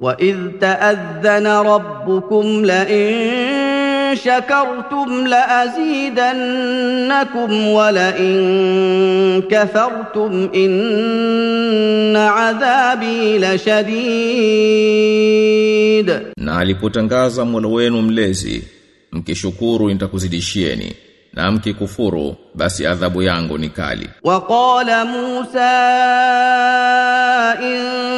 وإذ تأذن ربكم لئن شكرتم لأزيدنكم ولئن كفرتم إن عذابي لشديد Na alipotangaza Mola wenu mlezi, mkishukuru nitakuzidishieni, na mkikufuru basi adhabu yangu ni kali. وقال موسى إن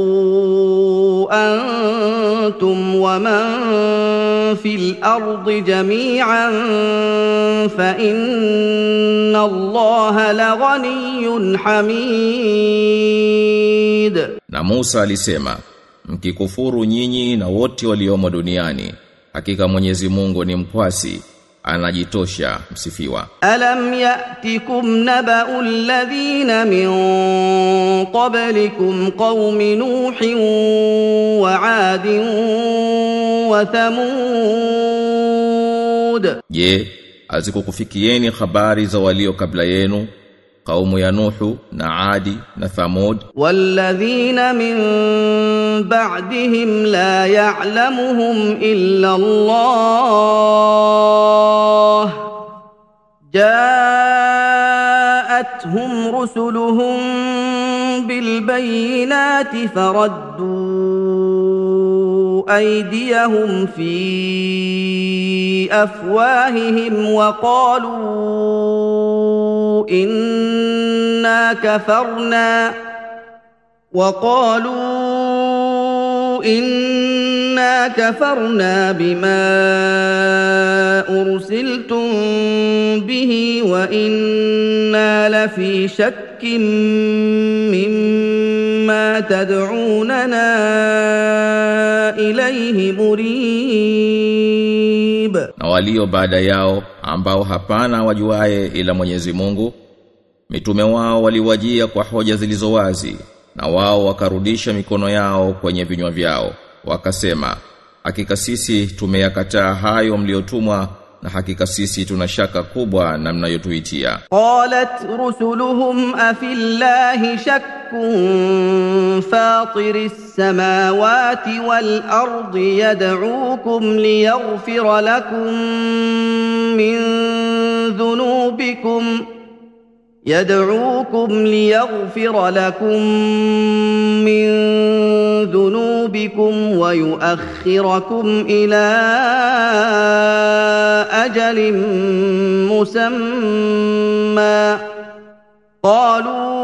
تكفروا أنتم ومن في الأرض جميعا فإن الله لغني حميد Na Musa alisema, mkikufuru nyinyi na wote waliomo duniani, hakika Mwenyezi Mungu ni mkwasi, anajitosha msifiwa. Alam yatikum nabau alladhina min qablikum qaumi nuhin wa adin wa thamud. Je azikukufikieni habari za walio kabla yenu kaumu ya nuhu na adi na thamud? Walladhina min ba'dihim la ya'lamuhum illa allah. جاءتهم رسلهم بالبينات فردوا أيديهم في أفواههم وقالوا إنا كفرنا وقالوا inna kafarna bima ursiltum bihi wa inna lafi shakkin mimma tad'unana ilayhi murib, na walio baada yao ambao hapana wajuaye ila Mwenyezi Mungu, mitume wao waliwajia kwa hoja zilizo wazi na wao wakarudisha mikono yao kwenye vinywa vyao wakasema hakika sisi tumeyakataa hayo mliotumwa na hakika sisi tuna shaka kubwa na mnayotuitia. Qalat rusuluhum afillahi shakkun fatiris samawati wal ardi yad'ukum liyaghfira lakum min dhunubikum يدعوكم ليغفر لكم من ذنوبكم ويؤخركم إلى أجل مسمى. قالوا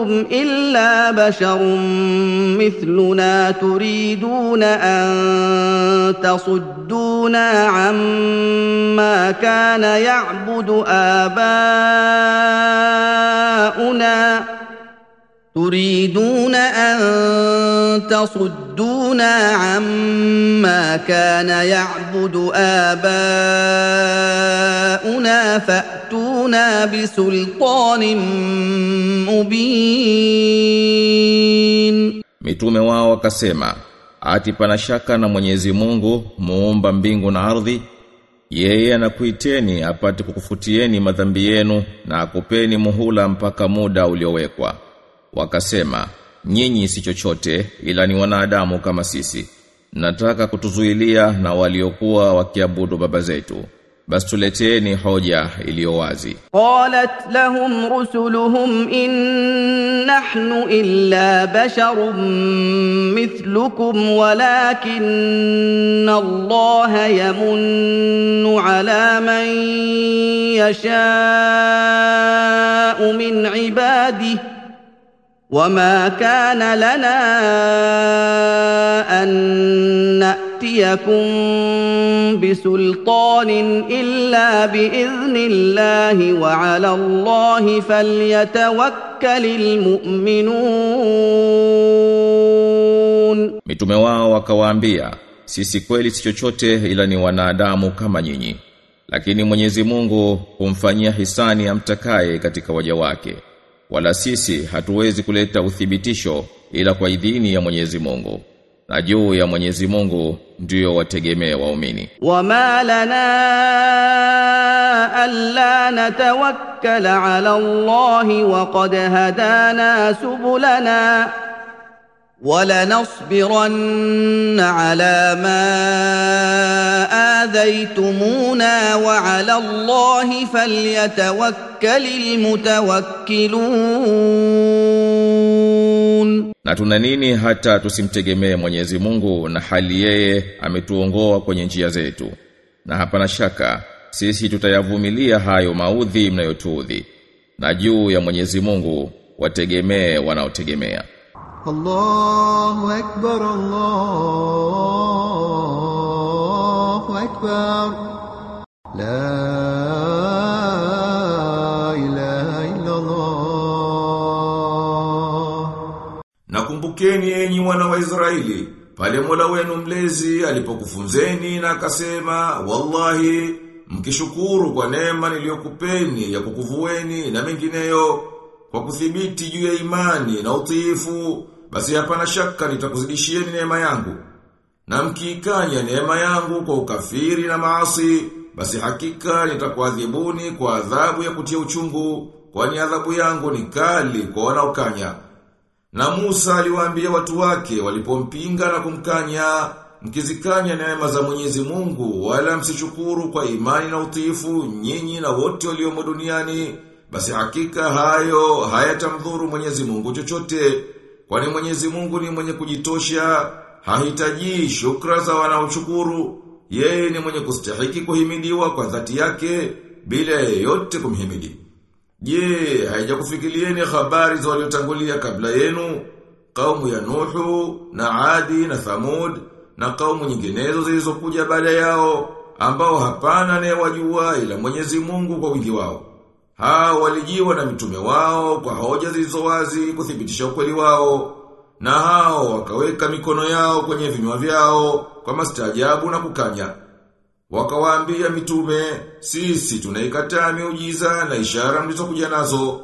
أنتم إلا بشر مثلنا تريدون أن تصدونا عما كان يعبد آباؤنا تريدون أن تصدونا عما كان يعبد آباؤنا فأتونا بسلطان mubin Mitume wao wakasema ati pana shaka na Mwenyezi Mungu muumba mbingu na ardhi? Yeye anakuiteni apate kukufutieni madhambi yenu na akupeni muhula mpaka muda uliowekwa. Wakasema nyinyi si chochote ila ni wanadamu kama sisi. Nataka kutuzuilia na waliokuwa wakiabudu baba zetu. بس تلتيني حجة اليوازي قالت لهم رسلهم إن نحن إلا بشر مثلكم ولكن الله يمن على من يشاء من عباده وما كان لنا أن نأتي نأتيكم بسلطان إلا بإذن الله وعلى الله فليتوكل المؤمنون Mitume wao wakawaambia, sisi kweli si chochote ila ni wanadamu kama nyinyi. Lakini Mwenyezi Mungu humfanyia hisani amtakaye katika waja wake. Wala sisi hatuwezi kuleta uthibitisho ila kwa idhini ya Mwenyezi Mungu. na juu ya Mwenyezi Mungu ndiyo wategemee waumini وما لنا ألا نتوكل على الله وقد هدانا سبلنا ولنصبرن على ما آذيتمونا وعلى الله فليتوكل المتوكلون na tuna nini hata tusimtegemee Mwenyezi Mungu na hali yeye ametuongoa kwenye njia zetu. Na hapana shaka sisi tutayavumilia hayo maudhi mnayotuudhi. Na juu ya Mwenyezi Mungu wategemee wanaotegemea. Allahu akbar Allahu akbar. La Nakumbukeni enyi wana wa Israeli, pale Mola wenu mlezi alipokufunzeni na akasema, wallahi, mkishukuru kwa neema niliyokupeni ya kukuvueni na mengineyo, kwa kuthibiti juu ya imani na utiifu, basi hapana shaka nitakuzidishieni neema yangu. Na mkiikanya neema yangu kwa ukafiri na maasi, basi hakika nitakuadhibuni kwa adhabu ya kutia uchungu, kwani adhabu yangu ni kali kwa wanaokanya. Na Musa aliwaambia watu wake walipompinga na kumkanya, mkizikanya neema za Mwenyezi Mungu wala msishukuru kwa imani na utiifu nyinyi na wote waliomo duniani, basi hakika hayo hayatamdhuru Mwenyezi Mungu chochote, kwani Mwenyezi Mungu ni mwenye kujitosha, hahitaji shukra za wanaoshukuru. Yeye ni mwenye kustahiki kuhimidiwa kwa dhati yake bila yeyote kumhimidi. Je, haijakufikilieni habari za waliotangulia kabla yenu, kaumu ya Nuhu na Adi na Thamud na kaumu nyinginezo zilizokuja baada yao ambao hapana ne wajua ila Mwenyezi Mungu kwa wingi wao. Hao walijiwa na mitume wao kwa hoja zilizo wazi kuthibitisha ukweli wao na hao wakaweka mikono yao kwenye vinywa vyao kwa mastaajabu na kukanya. Wakawaambia mitume, sisi tunaikataa miujiza na ishara mlizokuja nazo.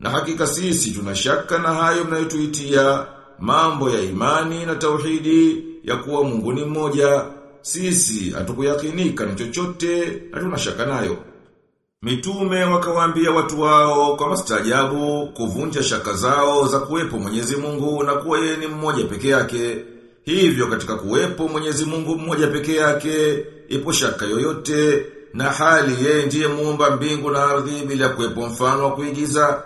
Na hakika sisi tunashaka na hayo mnayotuitia mambo ya imani na tauhidi ya kuwa Mungu ni mmoja. Sisi hatukuyakinika na chochote na tunashaka nayo. Mitume wakawaambia watu wao kwa mastajabu kuvunja shaka zao za kuwepo Mwenyezi Mungu na kuwa yeye ni mmoja peke yake. Hivyo katika kuwepo Mwenyezi Mungu mmoja peke yake ipo shaka yoyote na hali yeye ndiye muumba mbingu na ardhi bila kuwepo mfano wa kuigiza.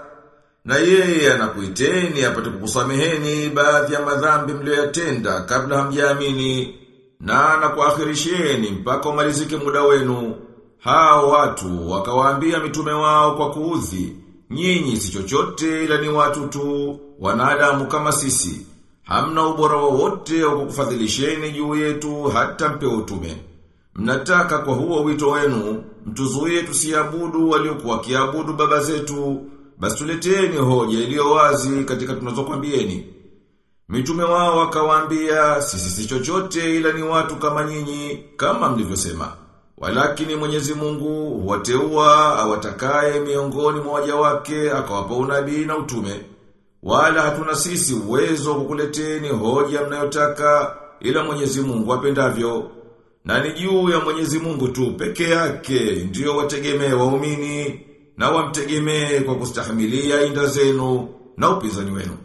Na yeye anakuiteni apate kukusameheni baadhi ya madhambi mliyoyatenda kabla hamjaamini na anakuakhirisheni mpaka umalizike muda wenu. Hao watu wakawaambia mitume wao kwa kuudhi, nyinyi si chochote ila ni watu tu, wanadamu kama sisi. Hamna ubora wowote wa kukufadhilisheni juu yetu hata mpe utume. Mnataka kwa huo wito wenu, mtuzuie tusiabudu waliokuwa kiabudu baba zetu, basi tuleteni hoja iliyo wazi katika tunazokwambieni. Mitume wao wakawaambia, sisi si chochote ila ni watu kama nyinyi, kama mlivyosema. Walakini Mwenyezi Mungu huwateua awatakaye miongoni mwa waja wake akawapa unabii na utume. Wala hatuna sisi uwezo kukuleteni hoja mnayotaka ila Mwenyezi Mungu apendavyo. Na ni juu ya Mwenyezi Mungu tu peke yake ndiyo wategemee waumini na wamtegemee kwa kustahimilia inda zenu na upinzani wenu.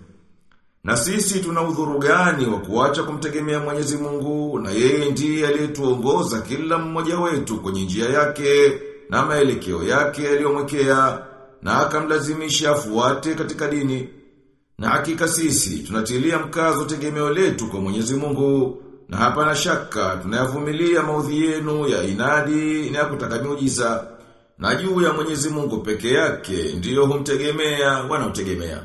Na sisi tuna udhuru gani wa kuacha kumtegemea Mwenyezi Mungu na yeye ndiye aliyetuongoza kila mmoja wetu kwenye njia yake na maelekeo yake aliyomwekea na akamlazimisha afuate katika dini. Na hakika sisi tunatilia mkazo tegemeo letu kwa Mwenyezi Mungu na hapana shaka tunayavumilia maudhi yenu ya inadi na ya kutaka miujiza na juu ya Mwenyezi Mungu peke yake ndiyo humtegemea wanaotegemea.